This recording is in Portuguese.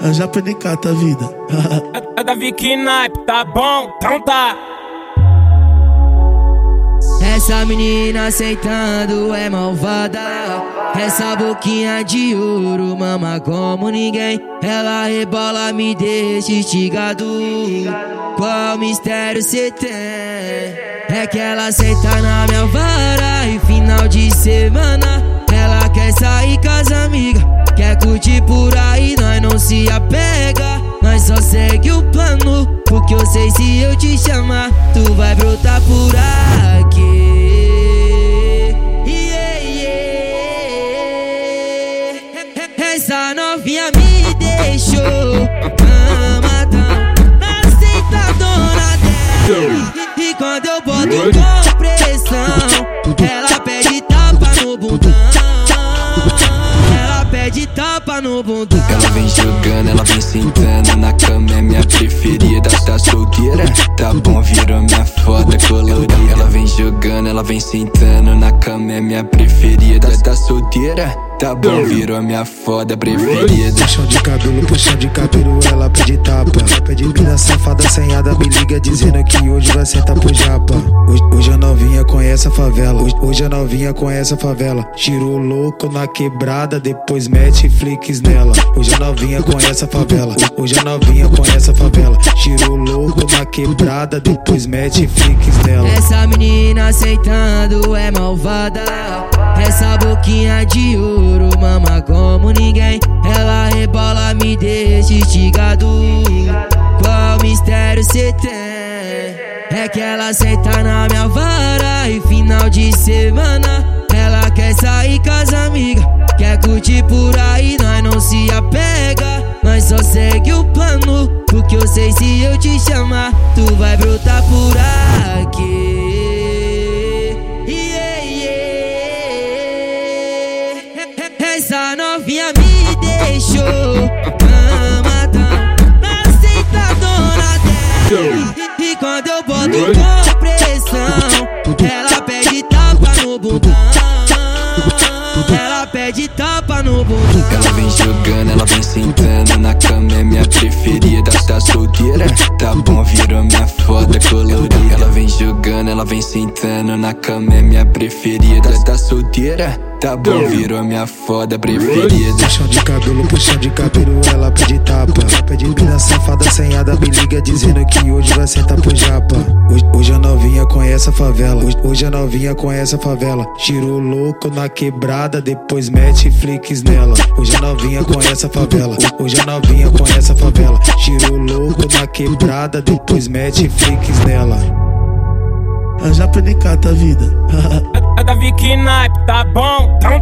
Eu já aprendi cata a vida. É, é Davi Knipe, tá bom? Então tá. Essa menina aceitando é malvada. Essa boquinha de ouro mama como ninguém. Ela rebola, me deixa instigado. Qual mistério cê tem? É que ela aceita na minha vara e final de semana. Ela quer sair com as amigas, quer curtir por aí, nós não se apega. Nós só segue o plano, porque eu sei se eu te chamar, tu vai brotar por aqui. Yeah, yeah. Essa novinha me deixou amadão, aceitadona dela. E quando eu boto com pressão, ela pede tapa no bundão. No bundão. Ela vem jogando, ela vem sentando na cama, é minha preferida. Tá solteira? Tá bom, virou minha foda colorida. Ela vem jogando, ela vem sentando na cama, é minha preferida. Tá solteira? Tá bom, virou minha foda preferida. Puxão de cabelo, puxão de cabelo, ela pede tapa. Pede mina safada, senhada, me liga dizendo que hoje vai sentar pro japa. Hoje, hoje a novinha conhece a favela. Hoje, hoje a novinha conhece a favela. Tirou louco na quebrada, depois mete flicks nela. Hoje a novinha conhece a favela. Hoje, a novinha conhece a favela. Tirou louco na quebrada, depois mete flicks nela. Essa menina aceitando é malvada. Essa boquinha de ouro mama como ninguém. Ela rebola, me deixa instigado. Qual mistério cê tem? É que ela senta na minha vara e final de semana. Ela quer sair com as amigas, quer curtir por aí, nós não se apega. Nós só segue o plano, porque eu sei se eu te chamar, tu vai brotar por aqui. Novinha me deixou amadão, aceitadona dela. E quando eu boto com pressão, ela pede tapa no bundão. Ela pede tapa no bundão. Ela vem jogando, ela vem sentando na cama, é minha preferida. Tá solteira? Tá bom, virou vem sentando na cama, é minha preferida. Tá solteira? Tá bom, virou minha foda preferida. Puxão de cabelo, puxão de cabelo, ela pede tapa. Pede mina safada, senhada, me liga dizendo que hoje vai sentar pro japa. Hoje, hoje a novinha conhece a favela. Hoje, hoje a novinha conhece a favela. Tirou louco na quebrada, depois mete flicks nela. Hoje a novinha conhece a favela. Hoje, a novinha conhece a favela. Tirou louco na quebrada, depois mete flicks nela. Já aprendi cata a vida. É, é Davi Knipe, tá bom? Tá.